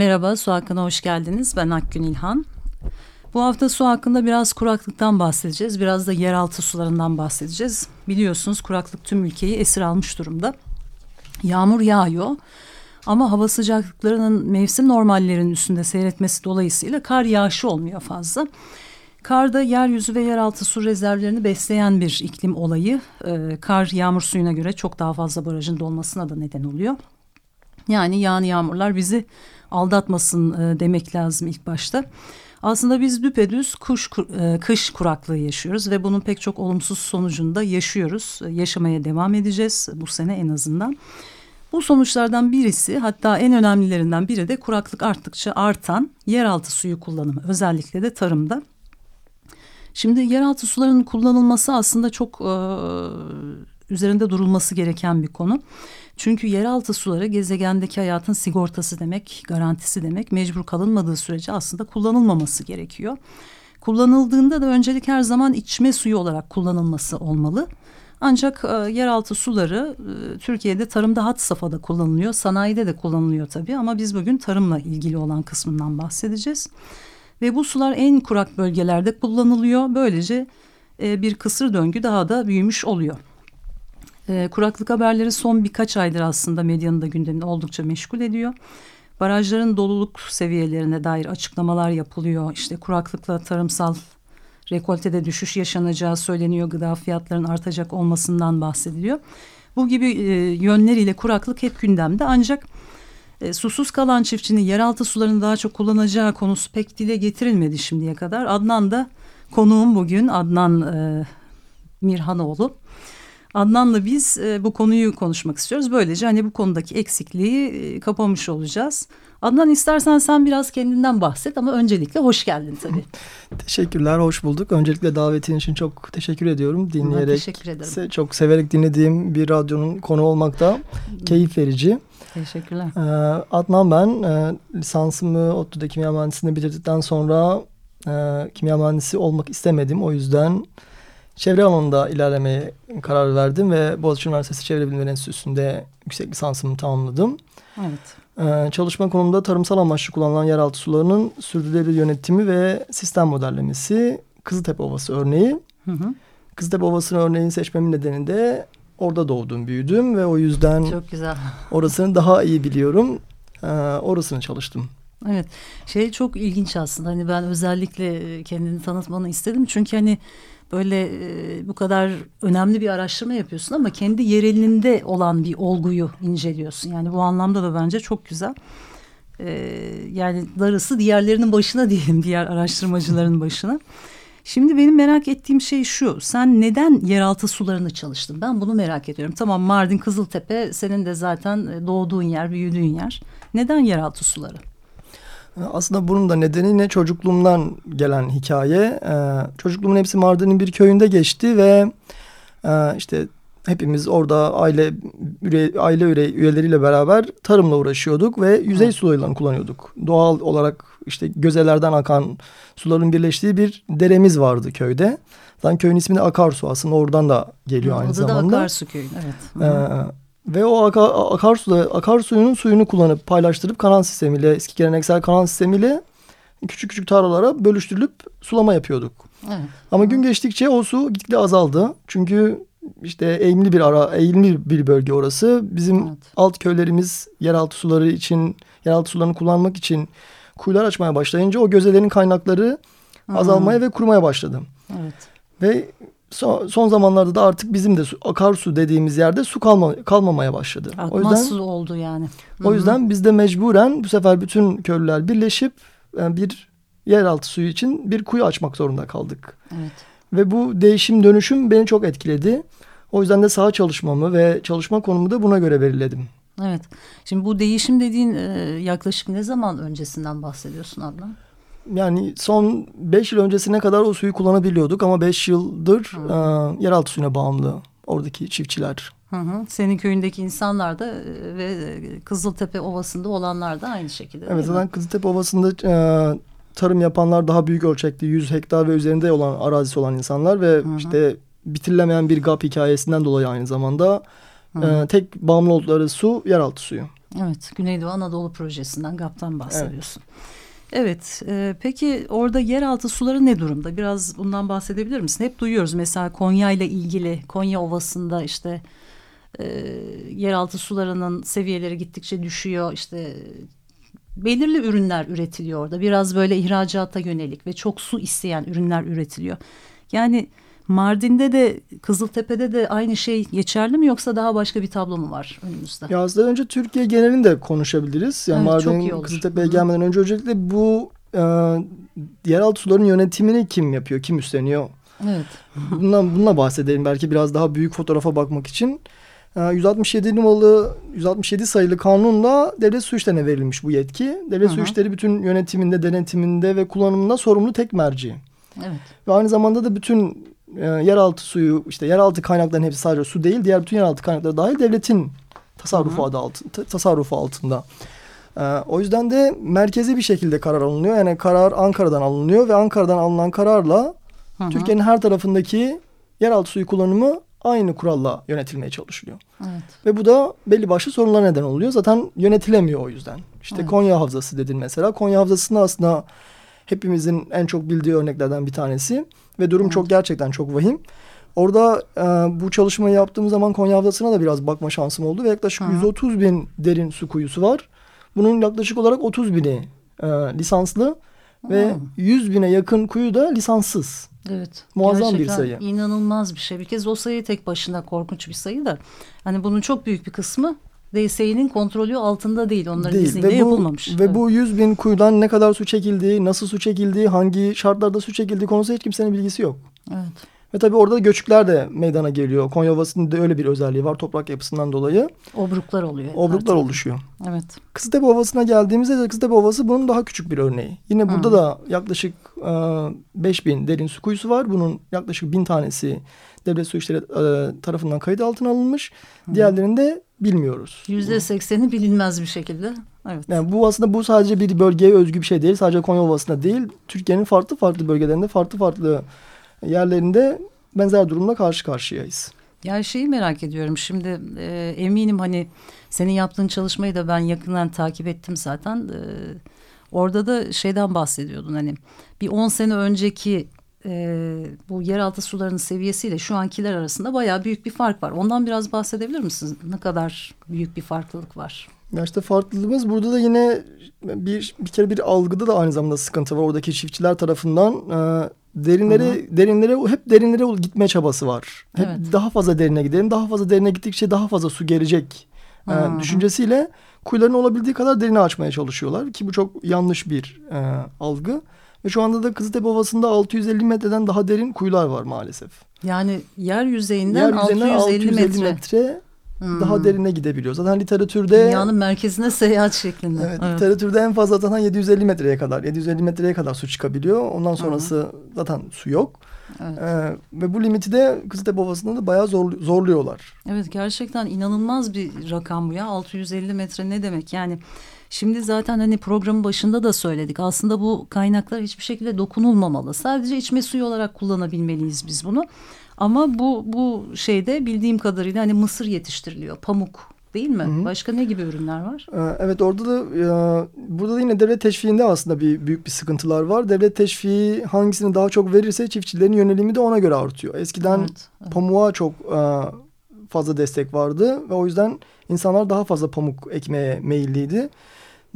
Merhaba, Su Hakkı'na hoş geldiniz. Ben Akgün İlhan. Bu hafta su hakkında biraz kuraklıktan bahsedeceğiz. Biraz da yeraltı sularından bahsedeceğiz. Biliyorsunuz kuraklık tüm ülkeyi esir almış durumda. Yağmur yağıyor ama hava sıcaklıklarının mevsim normallerinin üstünde seyretmesi dolayısıyla kar yağışı olmuyor fazla. Kar da yeryüzü ve yeraltı su rezervlerini besleyen bir iklim olayı. Ee, kar yağmur suyuna göre çok daha fazla barajın dolmasına da neden oluyor. Yani yağan yağmurlar bizi aldatmasın e, demek lazım ilk başta. Aslında biz düpedüz kuş, e, kış kuraklığı yaşıyoruz ve bunun pek çok olumsuz sonucunda yaşıyoruz. E, yaşamaya devam edeceğiz bu sene en azından. Bu sonuçlardan birisi hatta en önemlilerinden biri de kuraklık arttıkça artan yeraltı suyu kullanımı özellikle de tarımda. Şimdi yeraltı sularının kullanılması aslında çok e, üzerinde durulması gereken bir konu. Çünkü yeraltı suları gezegendeki hayatın sigortası demek, garantisi demek. Mecbur kalınmadığı sürece aslında kullanılmaması gerekiyor. Kullanıldığında da öncelik her zaman içme suyu olarak kullanılması olmalı. Ancak e, yeraltı suları e, Türkiye'de tarımda hat safhada kullanılıyor, sanayide de kullanılıyor tabii ama biz bugün tarımla ilgili olan kısmından bahsedeceğiz. Ve bu sular en kurak bölgelerde kullanılıyor. Böylece e, bir kısır döngü daha da büyümüş oluyor. E, kuraklık haberleri son birkaç aydır aslında medyanın da gündemini oldukça meşgul ediyor. Barajların doluluk seviyelerine dair açıklamalar yapılıyor. İşte kuraklıkla tarımsal rekoltede düşüş yaşanacağı söyleniyor. Gıda fiyatlarının artacak olmasından bahsediliyor. Bu gibi e, yönleriyle kuraklık hep gündemde ancak e, susuz kalan çiftçinin yeraltı sularını daha çok kullanacağı konusu pek dile getirilmedi şimdiye kadar. Adnan da konuğum bugün Adnan e, Mirhanoğlu. Adnan'la biz e, bu konuyu konuşmak istiyoruz. Böylece hani bu konudaki eksikliği e, kapamış olacağız. Adnan istersen sen biraz kendinden bahset ama öncelikle hoş geldin tabii. Teşekkürler, hoş bulduk. Öncelikle davetin için çok teşekkür ediyorum. Dinleyerek, ben teşekkür ederim. Se çok severek dinlediğim bir radyonun konu olmakta keyif verici. Teşekkürler. Ee, Adnan ben. E, lisansımı ODTÜ'de kimya mühendisliğini bitirdikten sonra e, kimya mühendisi olmak istemedim. O yüzden çevre alanında ilerlemeye karar verdim ve Boğaziçi Üniversitesi Çevre Bilimleri Enstitüsü'nde yüksek lisansımı tamamladım. Evet. Ee, çalışma konumda tarımsal amaçlı kullanılan yeraltı sularının sürdürülebilir yönetimi ve sistem modellemesi Kızıltepe Ovası örneği. Hı hı. Kızıltepe Ovası'nı örneğini seçmemin nedeni de orada doğdum, büyüdüm ve o yüzden Çok güzel. orasını daha iyi biliyorum. Ee, orasını çalıştım. Evet şey çok ilginç aslında hani ben özellikle kendini tanıtmanı istedim çünkü hani böyle e, bu kadar önemli bir araştırma yapıyorsun ama kendi yerelinde olan bir olguyu inceliyorsun. Yani bu anlamda da bence çok güzel. E, yani darısı diğerlerinin başına diyelim diğer araştırmacıların başına. Şimdi benim merak ettiğim şey şu. Sen neden yeraltı sularını çalıştın? Ben bunu merak ediyorum. Tamam Mardin Kızıltepe senin de zaten e, doğduğun yer, büyüdüğün yer. Neden yeraltı suları? Aslında bunun da nedeni ne çocukluğumdan gelen hikaye. Ee, çocukluğumun hepsi Mardin'in bir köyünde geçti ve e, işte hepimiz orada aile aile üre, üyeleriyle beraber tarımla uğraşıyorduk ve yüzey sularını kullanıyorduk. Doğal olarak işte gözelerden akan suların birleştiği bir deremiz vardı köyde. Zaten köyün ismi de Akarsu aslında oradan da geliyor Hı, aynı zamanda. Adı da Akarsu köyün evet. Ee, ve o aka, akarsu akarsuyunun suyunu kullanıp paylaştırıp kanal sistemiyle eski geleneksel kanal sistemiyle küçük küçük tarlalara bölüştürülüp sulama yapıyorduk. Evet. Ama gün geçtikçe o su gitgide azaldı. Çünkü işte eğimli bir ara, eğimli bir bölge orası. Bizim evet. alt köylerimiz yeraltı suları için, yeraltı sularını kullanmak için kuyular açmaya başlayınca o gözelerin kaynakları azalmaya ve kurumaya başladı. Evet. Ve son, son zamanlarda da artık bizim de su, akarsu dediğimiz yerde su kalma, kalmamaya başladı. Akmaz o yüzden su oldu yani. Hı -hı. O yüzden biz de mecburen bu sefer bütün köylüler birleşip yani bir yeraltı suyu için bir kuyu açmak zorunda kaldık. Evet. Ve bu değişim dönüşüm beni çok etkiledi. O yüzden de saha çalışmamı ve çalışma konumu da buna göre belirledim. Evet. Şimdi bu değişim dediğin e, yaklaşık ne zaman öncesinden bahsediyorsun Adnan? Yani son 5 yıl öncesine kadar o suyu kullanabiliyorduk ama 5 yıldır e, yeraltı suyuna bağımlı oradaki çiftçiler. Hı hı. Senin köyündeki insanlar da e, ve Kızıltepe Ovası'nda olanlar da aynı şekilde. Evet zaten Kızıltepe Ovası'nda e, tarım yapanlar daha büyük ölçekli 100 hektar ve üzerinde olan arazisi olan insanlar ve hı hı. işte bitirilemeyen bir GAP hikayesinden dolayı aynı zamanda e, tek bağımlı oldukları su yeraltı suyu. Evet Güneydoğu Anadolu Projesi'nden GAP'tan bahsediyorsun. Evet. Evet, e, peki orada yeraltı suları ne durumda? Biraz bundan bahsedebilir misin? Hep duyuyoruz mesela Konya ile ilgili, Konya Ovası'nda işte e, yeraltı sularının seviyeleri gittikçe düşüyor. İşte belirli ürünler üretiliyor orada. Biraz böyle ihracata yönelik ve çok su isteyen ürünler üretiliyor. Yani Mardin'de de Kızıltepe'de de aynı şey geçerli mi yoksa daha başka bir tablo mu var önümüzde? Ya aslında önce Türkiye genelinde konuşabiliriz. Yani evet, Mardin Kızıltepe'ye gelmeden önce öncelikle bu e, yeraltı suların yönetimini kim yapıyor, kim üstleniyor? Evet. Bundan, bununla bahsedelim belki biraz daha büyük fotoğrafa bakmak için. 167 e, numaralı 167 sayılı kanunla devlet su işlerine verilmiş bu yetki. Devlet Hı -hı. su işleri bütün yönetiminde, denetiminde ve kullanımında sorumlu tek merci. Evet. Ve aynı zamanda da bütün e, yeraltı suyu işte yeraltı kaynakların hepsi sadece su değil diğer bütün yeraltı kaynakları dahil devletin tasarrufu adı altında tasarrufu altında. E, o yüzden de merkezi bir şekilde karar alınıyor. Yani karar Ankara'dan alınıyor ve Ankara'dan alınan kararla Türkiye'nin her tarafındaki yeraltı suyu kullanımı aynı kuralla yönetilmeye çalışılıyor. Evet. Ve bu da belli başlı sorunlar neden oluyor. Zaten yönetilemiyor o yüzden. İşte evet. Konya Havzası dedin mesela. Konya Havzası'nda aslında hepimizin en çok bildiği örneklerden bir tanesi. Ve durum çok gerçekten çok vahim. Orada e, bu çalışmayı yaptığım zaman Konya Havzası'na da biraz bakma şansım oldu. Ve yaklaşık Hı. 130 bin derin su kuyusu var. Bunun yaklaşık olarak 30 bini e, lisanslı Hı. ve 100 bine yakın kuyu da lisanssız. Evet. Muazzam bir sayı. inanılmaz bir şey. Bir kez o sayı tek başına korkunç bir sayı da. Hani bunun çok büyük bir kısmı DSİ'nin kontrolü altında değil. Onların değil. izniyle ve bu, yapılmamış. Ve evet. bu 100 bin kuyudan ne kadar su çekildiği, nasıl su çekildiği, hangi şartlarda su çekildiği konusunda hiç kimsenin bilgisi yok. Evet. Ve tabii orada göçükler de meydana geliyor. Konya Ovası'nda öyle bir özelliği var toprak yapısından dolayı. Obruklar oluyor. Obruklar oluşuyor. Evet. Kızıltepe Ovası'na geldiğimizde de Kızıltepe Ovası bunun daha küçük bir örneği. Yine burada Hı. da yaklaşık e, 5000 derin su kuyusu var. Bunun yaklaşık bin tanesi devlet su işleri e, tarafından kayıt altına alınmış. Hı. Diğerlerini de bilmiyoruz. Yüzde sekseni bilinmez bir şekilde. Evet. Yani bu aslında bu sadece bir bölgeye özgü bir şey değil. Sadece Konya Ovası'nda değil. Türkiye'nin farklı farklı bölgelerinde farklı farklı yerlerinde benzer durumla karşı karşıyayız. Ya şeyi merak ediyorum şimdi e, eminim hani senin yaptığın çalışmayı da ben yakından takip ettim zaten. E, orada da şeyden bahsediyordun hani bir 10 sene önceki e, bu yeraltı sularının seviyesiyle şu ankiler arasında bayağı büyük bir fark var. Ondan biraz bahsedebilir misiniz? Ne kadar büyük bir farklılık var? Ya işte farklılığımız burada da yine bir bir kere bir algıda da aynı zamanda sıkıntı var. Oradaki çiftçiler tarafından e, derinlere Hı -hı. derinlere hep derinlere gitme çabası var. Hep evet. daha fazla derine gidelim. Daha fazla derine gittikçe daha fazla su gelecek e, düşüncesiyle kuyuların olabildiği kadar derine açmaya çalışıyorlar ki bu çok yanlış bir e, algı. Ve şu anda da Kızıltepe Ovası'nda 650 metreden daha derin kuyular var maalesef. Yani yer yüzeyinden, yer yüzeyinden 650, 650 metre. metre hmm. daha derine gidebiliyor. Zaten literatürde... Dünyanın merkezine seyahat şeklinde. Evet, evet. literatürde en fazla zaten 750 metreye kadar, 750 metreye kadar su çıkabiliyor. Ondan sonrası hmm. zaten su yok. Evet. Ee, ve bu limiti de Kızıltepe Ovası'nda da bayağı zor, zorluyorlar. Evet gerçekten inanılmaz bir rakam bu ya. 650 metre ne demek yani... Şimdi zaten hani programın başında da söyledik. Aslında bu kaynaklar hiçbir şekilde dokunulmamalı. Sadece içme suyu olarak kullanabilmeliyiz biz bunu. Ama bu bu şeyde bildiğim kadarıyla hani mısır yetiştiriliyor, pamuk değil mi? Hı hı. Başka ne gibi ürünler var? Ee, evet orada da burada da yine devlet teşviğinde aslında bir büyük bir sıkıntılar var. Devlet teşviği hangisini daha çok verirse çiftçilerin yönelimi de ona göre artıyor. Eskiden evet, evet. pamuğa çok e, fazla destek vardı ve o yüzden insanlar daha fazla pamuk ekmeye meyilliydi.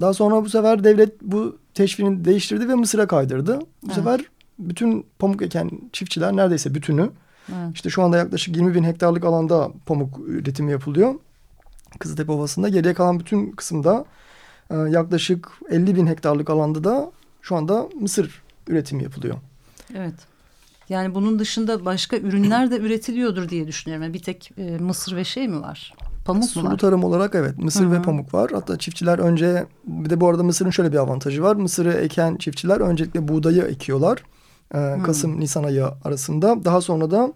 Daha sonra bu sefer devlet bu teşviğini değiştirdi ve Mısır'a kaydırdı. Bu evet. sefer bütün pamuk eken çiftçiler neredeyse bütünü. Evet. İşte şu anda yaklaşık 20 bin hektarlık alanda pamuk üretimi yapılıyor. Kızıltepe Ovası'nda geriye kalan bütün kısımda e, yaklaşık 50 bin hektarlık alanda da şu anda mısır üretimi yapılıyor. Evet. Yani bunun dışında başka ürünler de üretiliyordur diye düşünüyorum. Yani bir tek e, mısır ve şey mi var? Pamuk Sulu mu var? tarım olarak evet mısır Hı ve hı. pamuk var. Hatta çiftçiler önce bir de bu arada mısırın şöyle bir avantajı var. Mısırı eken çiftçiler öncelikle buğdayı ekiyorlar. Ee, Kasım Nisan ayı arasında. Daha sonra da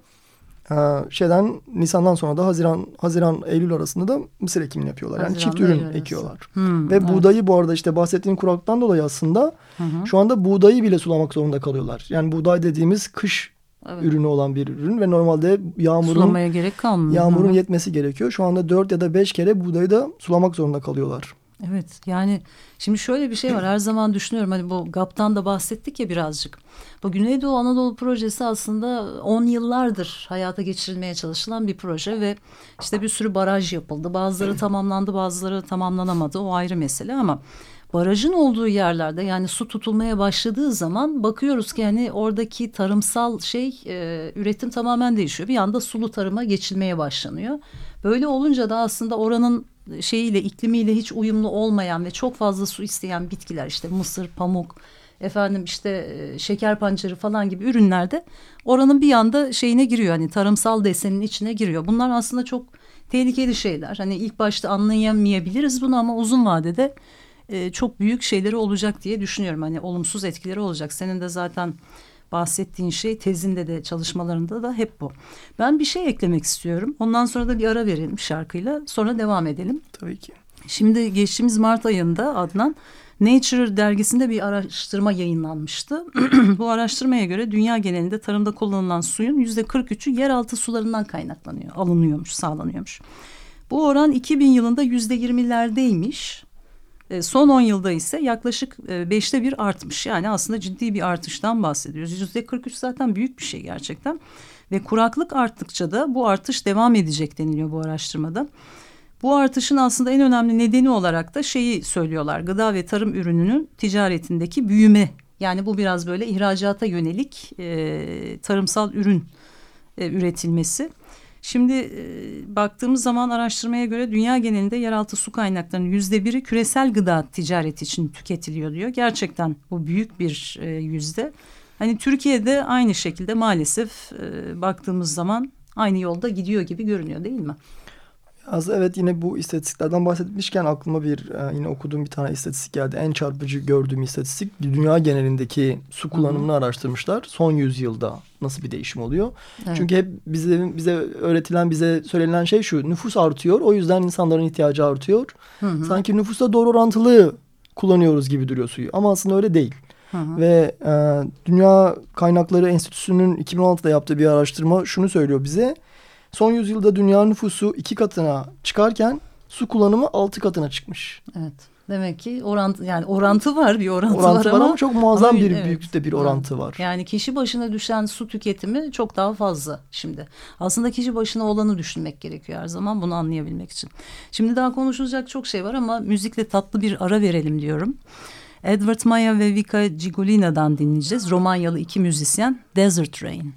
e, şeyden Nisan'dan sonra da Haziran Haziran Eylül arasında da mısır ekimini yapıyorlar. Yani çift Haziran'da ürün Eylül ekiyorlar. Hmm, Ve evet. buğdayı bu arada işte bahsettiğim kuraklıktan dolayı aslında Hı hı. şu anda buğdayı bile sulamak zorunda kalıyorlar. Yani buğday dediğimiz kış Evet. ürünü olan bir ürün ve normalde yağmurun Sulamaya gerek kalmıyor. yağmurun Hı yetmesi gerekiyor. Şu anda 4 ya da 5 kere buğdayı da sulamak zorunda kalıyorlar. Evet yani şimdi şöyle bir şey var her zaman düşünüyorum hani bu GAP'tan da bahsettik ya birazcık. Bu Güneydoğu Anadolu projesi aslında 10 yıllardır hayata geçirilmeye çalışılan bir proje ve işte bir sürü baraj yapıldı. Bazıları tamamlandı bazıları tamamlanamadı o ayrı mesele ama barajın olduğu yerlerde yani su tutulmaya başladığı zaman bakıyoruz ki hani oradaki tarımsal şey e, üretim tamamen değişiyor. Bir anda sulu tarıma geçilmeye başlanıyor. Böyle olunca da aslında oranın şeyiyle iklimiyle hiç uyumlu olmayan ve çok fazla su isteyen bitkiler işte mısır, pamuk, efendim işte e, şeker pancarı falan gibi ürünlerde oranın bir anda şeyine giriyor hani tarımsal desenin içine giriyor. Bunlar aslında çok tehlikeli şeyler. Hani ilk başta anlayamayabiliriz bunu ama uzun vadede e, çok büyük şeyleri olacak diye düşünüyorum. Hani olumsuz etkileri olacak. Senin de zaten bahsettiğin şey tezinde de çalışmalarında da hep bu. Ben bir şey eklemek istiyorum. Ondan sonra da bir ara verelim şarkıyla. Sonra devam edelim. Tabii ki. Şimdi geçtiğimiz Mart ayında Adnan Nature dergisinde bir araştırma yayınlanmıştı. Bu araştırmaya göre dünya genelinde tarımda kullanılan suyun yüzde 43'ü yeraltı sularından kaynaklanıyor, alınıyormuş, sağlanıyormuş. Bu oran 2000 yılında yüzde 20'lerdeymiş. E, Son 10 yılda ise yaklaşık e, beşte bir artmış. Yani aslında ciddi bir artıştan bahsediyoruz. Yüzde 43 zaten büyük bir şey gerçekten. Ve kuraklık arttıkça da bu artış devam edecek deniliyor bu araştırmada. Bu artışın aslında en önemli nedeni olarak da şeyi söylüyorlar. Gıda ve tarım ürününün ticaretindeki büyüme. Yani bu biraz böyle ihracata yönelik e, tarımsal ürün e, üretilmesi. Şimdi e, baktığımız zaman araştırmaya göre dünya genelinde yeraltı su kaynaklarının yüzde biri küresel gıda ticareti için tüketiliyor diyor. Gerçekten bu büyük bir e, yüzde. Hani Türkiye'de aynı şekilde maalesef e, baktığımız zaman aynı yolda gidiyor gibi görünüyor değil mi? Az evet yine bu istatistiklerden bahsetmişken aklıma bir e, yine okuduğum bir tane istatistik geldi. En çarpıcı gördüğüm istatistik dünya genelindeki su kullanımını araştırmışlar. Son yüzyılda nasıl bir değişim oluyor? Evet. Çünkü hep bize bize öğretilen, bize söylenen şey şu. Nüfus artıyor. O yüzden insanların ihtiyacı artıyor. Hı hı. Sanki nüfusla doğru orantılı kullanıyoruz gibi duruyor suyu. Ama aslında öyle değil. Hı hı. Ve e, Dünya Kaynakları Enstitüsü'nün 2016'da yaptığı bir araştırma şunu söylüyor bize. Son yüzyılda dünya nüfusu iki katına çıkarken su kullanımı altı katına çıkmış. Evet. Demek ki orantı yani orantı var bir orantı, Orantı var var ama, ama çok muazzam ama bir evet. büyüklükte bir orantı var. Yani kişi başına düşen su tüketimi çok daha fazla şimdi. Aslında kişi başına olanı düşünmek gerekiyor her zaman bunu anlayabilmek için. Şimdi daha konuşulacak çok şey var ama müzikle tatlı bir ara verelim diyorum. Edward Maya ve Vika Gigolina'dan dinleyeceğiz. Romanyalı iki müzisyen Desert Rain.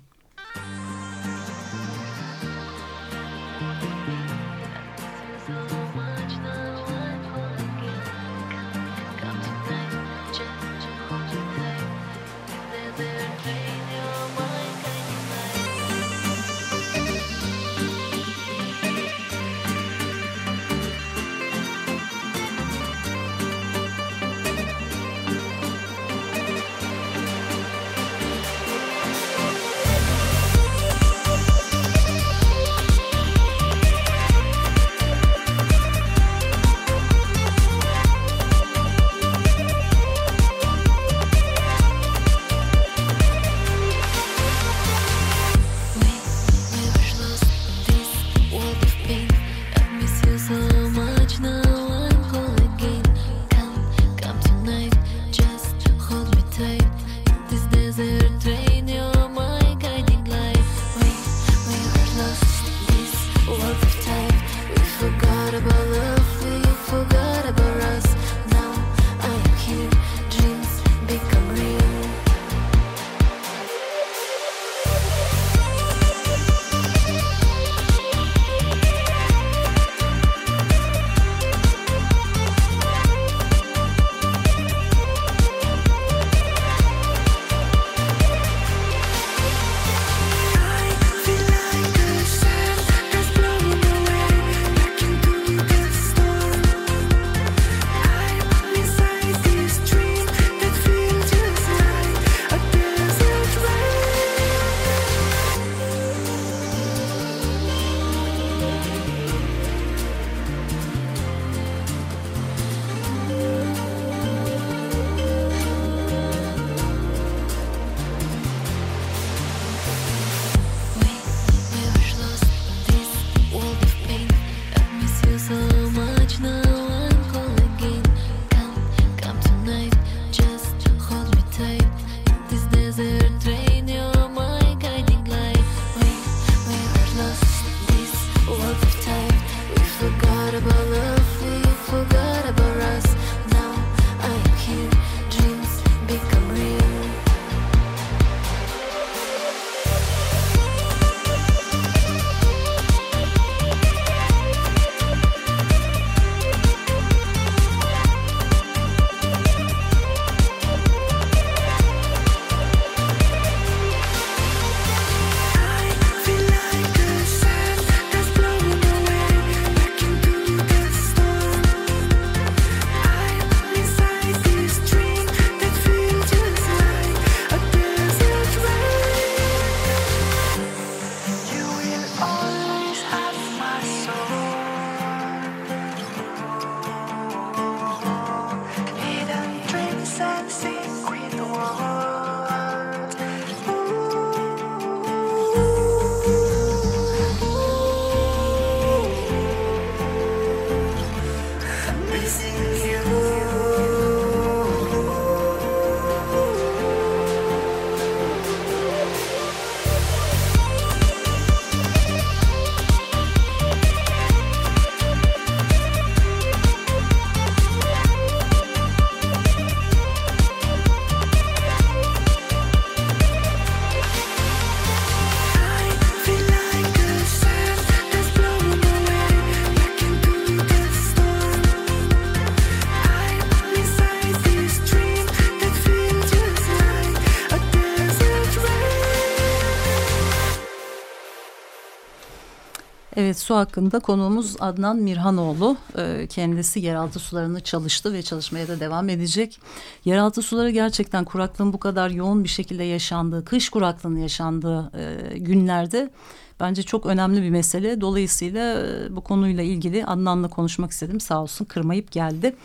Evet su hakkında konuğumuz Adnan Mirhanoğlu. Ee, kendisi yeraltı sularını çalıştı ve çalışmaya da devam edecek. Yeraltı suları gerçekten kuraklığın bu kadar yoğun bir şekilde yaşandığı, kış kuraklığının yaşandığı e, günlerde bence çok önemli bir mesele. Dolayısıyla e, bu konuyla ilgili Adnan'la konuşmak istedim. Sağ olsun kırmayıp geldi.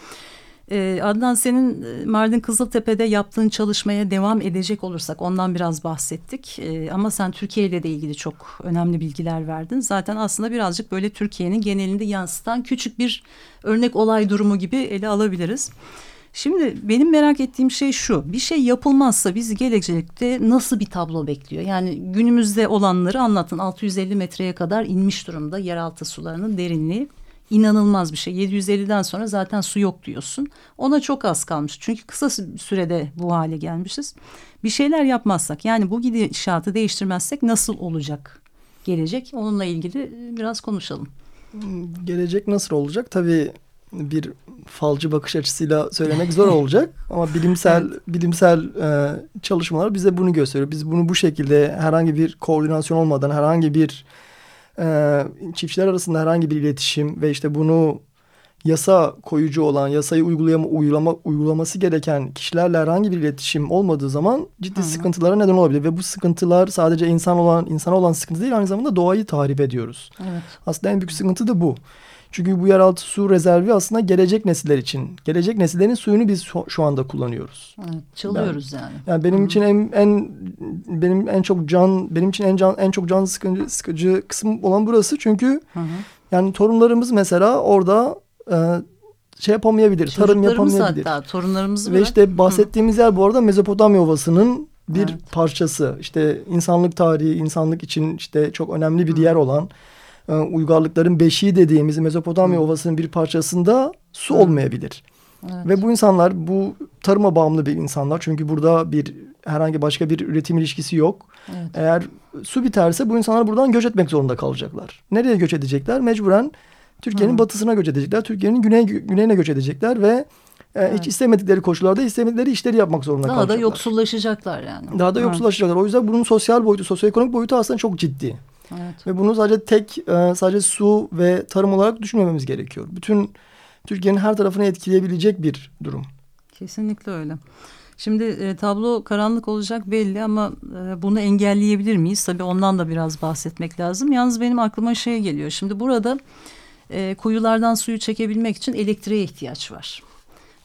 Ee, Adnan senin e, Mardin Kızıltepe'de yaptığın çalışmaya devam edecek olursak ondan biraz bahsettik. Ee, ama sen Türkiye ile de ilgili çok önemli bilgiler verdin. Zaten aslında birazcık böyle Türkiye'nin genelinde yansıtan küçük bir örnek olay durumu gibi ele alabiliriz. Şimdi benim merak ettiğim şey şu. Bir şey yapılmazsa bizi gelecekte nasıl bir tablo bekliyor? Yani günümüzde olanları anlatın. 650 metreye kadar inmiş durumda yeraltı sularının derinliği inanılmaz bir şey. 750'den sonra zaten su yok diyorsun. Ona çok az kalmış. Çünkü kısa sürede bu hale gelmişiz. Bir şeyler yapmazsak yani bu gidişatı değiştirmezsek nasıl olacak gelecek? Onunla ilgili biraz konuşalım. Gelecek nasıl olacak? Tabii bir falcı bakış açısıyla söylemek zor olacak ama bilimsel evet. bilimsel e, çalışmalar bize bunu gösteriyor. Biz bunu bu şekilde herhangi bir koordinasyon olmadan herhangi bir e, çiftçiler arasında herhangi bir iletişim ve işte bunu yasa koyucu olan, yasayı uygulama, uygulama, uygulaması gereken kişilerle herhangi bir iletişim olmadığı zaman ciddi Hı sıkıntılara neden olabilir. Ve bu sıkıntılar sadece insan olan insan olan sıkıntı değil aynı zamanda doğayı tahrip ediyoruz. Evet. Aslında en büyük sıkıntı da bu. Çünkü bu yeraltı su rezervi aslında gelecek nesiller için. Gelecek nesillerin suyunu biz şu, anda kullanıyoruz. Evet, çalıyoruz ben, yani. Yani benim Hı -hı. için en en benim en çok can benim için en can en çok can sıkıcı, sıkıcı kısım olan burası çünkü Hı -hı. yani torunlarımız mesela orada e, şey yapamayabilir, tarım yapamayabilir. hatta torunlarımız Ve işte bahsettiğimiz Hı. yer bu arada Mezopotamya Ovası'nın bir evet. parçası. İşte insanlık tarihi, insanlık için işte çok önemli bir Hı. yer olan uygarlıkların beşiği dediğimiz Mezopotamya. Ovası'nın bir parçasında su olmayabilir. Evet. Ve bu insanlar bu tarıma bağımlı bir insanlar. Çünkü burada bir herhangi başka bir üretim ilişkisi yok. Evet. Eğer su biterse bu insanlar buradan göç etmek zorunda kalacaklar. Nereye göç edecekler? Mecburen Türkiye'nin batısına göç edecekler. Türkiye'nin güney, güneyine göç edecekler ve e, evet. hiç istemedikleri koşullarda istemedikleri işleri yapmak zorunda Daha kalacaklar. Daha da yoksullaşacaklar yani. Daha da yoksullaşacaklar. O yüzden bunun sosyal boyutu, sosyoekonomik boyutu aslında çok ciddi. Evet. Ve bunu sadece tek e, sadece su ve tarım olarak düşünmememiz gerekiyor. Bütün Türkiye'nin her tarafını etkileyebilecek bir durum. Kesinlikle öyle. Şimdi e, tablo karanlık olacak belli ama e, bunu engelleyebilir miyiz? Tabii ondan da biraz bahsetmek lazım. Yalnız benim aklıma şey geliyor. Şimdi burada e, kuyulardan suyu çekebilmek için elektriğe ihtiyaç var.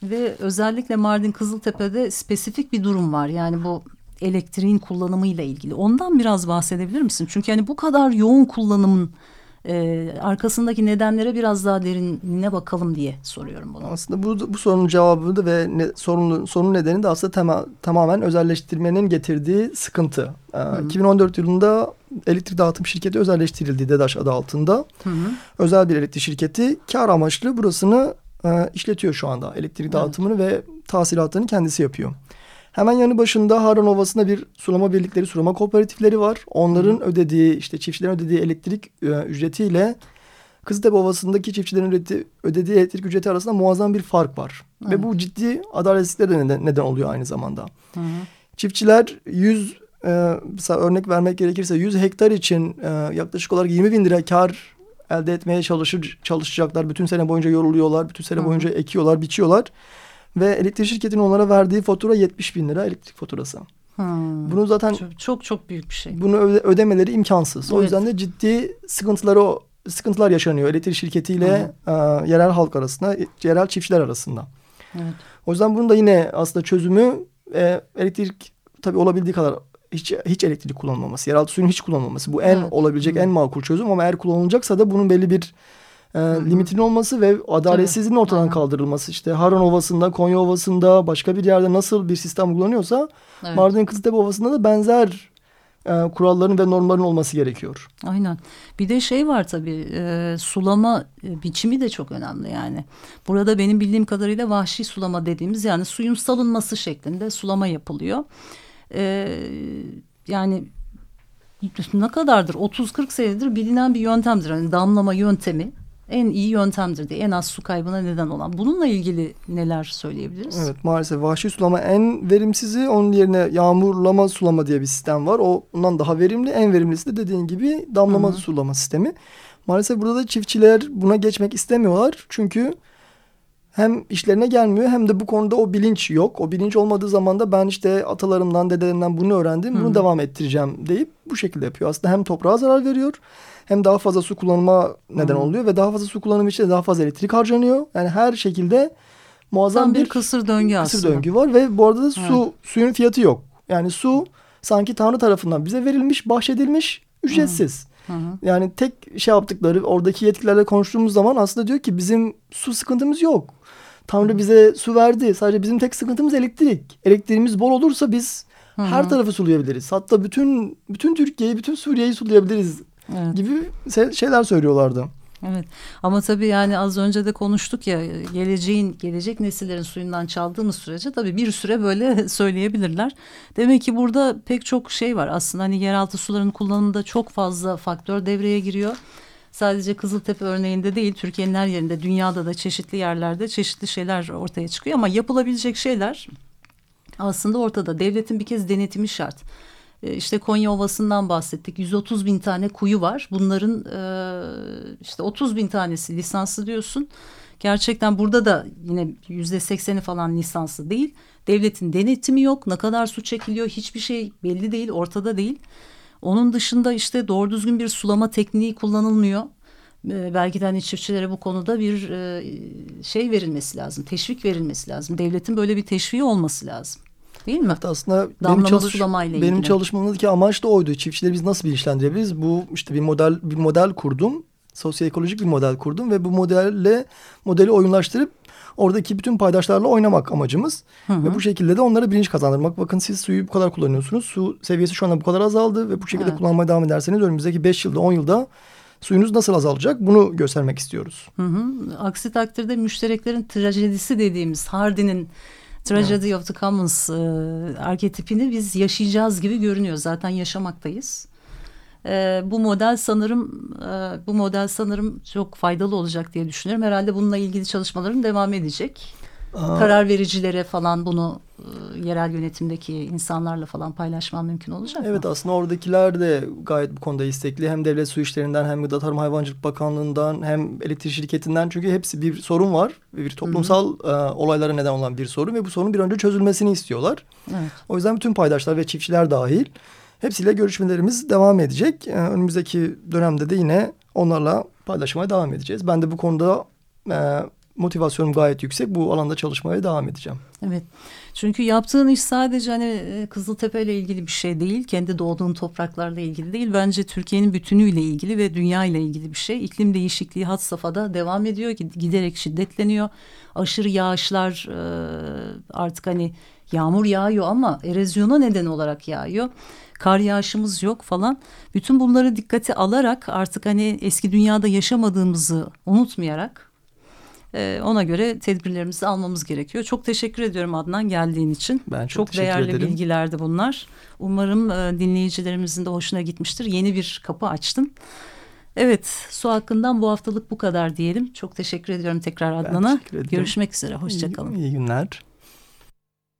Ve özellikle Mardin Kızıltepe'de spesifik bir durum var. Yani bu elektriğin kullanımıyla ilgili. Ondan biraz bahsedebilir misin? Çünkü yani bu kadar yoğun kullanımın e, arkasındaki nedenlere biraz daha derinine bakalım diye soruyorum bunu. Aslında bu, bu sorunun cevabı da ve ne, sorunun, sorunun nedeni de aslında tema, tamamen özelleştirmenin getirdiği sıkıntı. Ee, hı hı. 2014 yılında elektrik dağıtım şirketi özelleştirildi DEDAŞ adı altında. Hı hı. Özel bir elektrik şirketi kar amaçlı burasını e, işletiyor şu anda. Elektrik evet. dağıtımını ve tahsilatını kendisi yapıyor. Hemen yanı başında Harran Ovası'nda bir sulama birlikleri, sulama kooperatifleri var. Onların Hı. ödediği, işte çiftçilerin ödediği elektrik e, ücretiyle Kızıltepe Ovası'ndaki çiftçilerin ödediği, ödediği elektrik ücreti arasında muazzam bir fark var. Evet. Ve bu ciddi adaletsizliklere de neden, neden oluyor aynı zamanda. Hı. Çiftçiler 100 e, mesela örnek vermek gerekirse 100 hektar için e, yaklaşık olarak 20 bin lira kar elde etmeye çalışır, çalışacaklar. Bütün sene boyunca yoruluyorlar. Bütün sene Hı. boyunca ekiyorlar, biçiyorlar. Ve elektrik şirketinin onlara verdiği fatura 70 bin lira elektrik faturası. Hmm. Bunu zaten çok, çok çok büyük bir şey. Bunu öde, ödemeleri imkansız. Evet. O yüzden de ciddi sıkıntıları sıkıntılar yaşanıyor elektrik şirketiyle e, yerel halk arasında, yerel çiftçiler arasında. Evet. O yüzden bunun da yine aslında çözümü e, elektrik tabii olabildiği kadar hiç hiç elektrik kullanılmaması, yeraltı suyun hiç kullanılmaması. Bu en evet. olabilecek hmm. en makul çözüm ama eğer kullanılacaksa da bunun belli bir e, limitin olması ve adaletsizliğin ortadan Aynen. kaldırılması. İşte Harran Ovası'nda, Konya Ovası'nda başka bir yerde nasıl bir sistem uygulanıyorsa evet. Mardin Kızıltepe Ovası'nda da benzer e, kuralların ve normların olması gerekiyor. Aynen. Bir de şey var tabii e, sulama e, biçimi de çok önemli yani. Burada benim bildiğim kadarıyla vahşi sulama dediğimiz yani suyun salınması şeklinde sulama yapılıyor. E, yani ne kadardır 30-40 senedir bilinen bir yöntemdir. Hani damlama yöntemi en iyi yöntemdir diye en az su kaybına neden olan. Bununla ilgili neler söyleyebiliriz? Evet maalesef vahşi sulama en verimsizi. Onun yerine yağmurlama sulama diye bir sistem var. O ondan daha verimli. En verimlisi de dediğin gibi damlama Hı -hı. sulama sistemi. Maalesef burada da çiftçiler buna geçmek istemiyorlar. Çünkü hem işlerine gelmiyor hem de bu konuda o bilinç yok. O bilinç olmadığı zaman da ben işte atalarımdan, dedelerimden bunu öğrendim. Bunu Hı. devam ettireceğim deyip bu şekilde yapıyor. Aslında hem toprağa zarar veriyor hem daha fazla su kullanıma neden Hı. oluyor ve daha fazla su kullanımı için daha fazla elektrik harcanıyor. Yani her şekilde muazzam Tam bir, bir kısır döngü kısır aslında. döngü var ve bu arada da su evet. suyun fiyatı yok. Yani su sanki Tanrı tarafından bize verilmiş, bahşedilmiş, ücretsiz. Hı hı. Yani tek şey yaptıkları oradaki yetkililerle konuştuğumuz zaman aslında diyor ki bizim su sıkıntımız yok. Tanrı bize su verdi. Sadece bizim tek sıkıntımız elektrik. Elektriğimiz bol olursa biz Hı -hı. her tarafı sulayabiliriz. Hatta bütün bütün Türkiye'yi, bütün Suriye'yi sulayabiliriz evet. gibi şeyler söylüyorlardı. Evet ama tabii yani az önce de konuştuk ya geleceğin gelecek nesillerin suyundan çaldığımız sürece tabii bir süre böyle söyleyebilirler. Demek ki burada pek çok şey var aslında hani yeraltı sularının kullanımında çok fazla faktör devreye giriyor. Sadece Kızıltepe örneğinde değil Türkiye'nin her yerinde dünyada da çeşitli yerlerde çeşitli şeyler ortaya çıkıyor ama yapılabilecek şeyler aslında ortada. Devletin bir kez denetimi şart. E, işte Konya Ovası'ndan bahsettik. 130 bin tane kuyu var. Bunların e, işte 30 bin tanesi lisanslı diyorsun. Gerçekten burada da yine yüzde sekseni falan lisanslı değil. Devletin denetimi yok. Ne kadar su çekiliyor hiçbir şey belli değil, ortada değil. Onun dışında işte doğru düzgün bir sulama tekniği kullanılmıyor. Ee, belki de hani çiftçilere bu konuda bir e, şey verilmesi lazım, teşvik verilmesi lazım. Devletin böyle bir teşviği olması lazım. Değil mi? Evet, aslında Damlama benim, çalış, benim ilgili. çalışmamdaki amaç da oydu. Çiftçileri biz nasıl bilinçlendirebiliriz? Bu işte bir model bir model kurdum. Sosyoekolojik bir model kurdum ve bu modelle modeli oyunlaştırıp oradaki bütün paydaşlarla oynamak amacımız. Hı hı. Ve bu şekilde de onlara bilinç kazandırmak. Bakın siz suyu bu kadar kullanıyorsunuz. Su seviyesi şu anda bu kadar azaldı ve bu şekilde evet. kullanmaya devam ederseniz önümüzdeki beş yılda on yılda suyunuz nasıl azalacak bunu göstermek istiyoruz. Hı hı. Aksi takdirde müştereklerin trajedisi dediğimiz Hardy'nin Tragedy evet. of the Commons e, arketipini biz yaşayacağız gibi görünüyor. Zaten yaşamaktayız. E, bu model sanırım e, bu model sanırım çok faydalı olacak diye düşünüyorum. Herhalde bununla ilgili çalışmaların devam edecek. Aa. Karar vericilere falan bunu e, yerel yönetimdeki insanlarla falan paylaşmam mümkün olacak Evet mı? aslında oradakiler de gayet bu konuda istekli. Hem devlet su işlerinden hem Gıda Tarım Hayvancılık Bakanlığı'ndan hem elektrik şirketinden. Çünkü hepsi bir sorun var. Bir toplumsal Hı -hı. E, olaylara neden olan bir sorun ve bu sorunun bir önce çözülmesini istiyorlar. Evet. O yüzden bütün paydaşlar ve çiftçiler dahil hepsiyle görüşmelerimiz devam edecek. E, önümüzdeki dönemde de yine onlarla paylaşmaya devam edeceğiz. Ben de bu konuda e, motivasyonum gayet yüksek. Bu alanda çalışmaya devam edeceğim. Evet. Çünkü yaptığın iş sadece hani e, Kızıltepe ile ilgili bir şey değil. Kendi doğduğun topraklarla ilgili değil. Bence Türkiye'nin bütünüyle ilgili ve dünya ile ilgili bir şey. İklim değişikliği had safhada devam ediyor. Giderek şiddetleniyor. Aşırı yağışlar e, artık hani yağmur yağıyor ama erozyona neden olarak yağıyor kar yağışımız yok falan. Bütün bunları dikkate alarak artık hani eski dünyada yaşamadığımızı unutmayarak e, ona göre tedbirlerimizi almamız gerekiyor. Çok teşekkür ediyorum Adnan geldiğin için. Ben çok, çok değerli ederim. bilgilerdi bunlar. Umarım e, dinleyicilerimizin de hoşuna gitmiştir. Yeni bir kapı açtın. Evet, su hakkından bu haftalık bu kadar diyelim. Çok teşekkür ediyorum tekrar Adnan'a. Görüşmek üzere, hoşçakalın. İyi, iyi günler.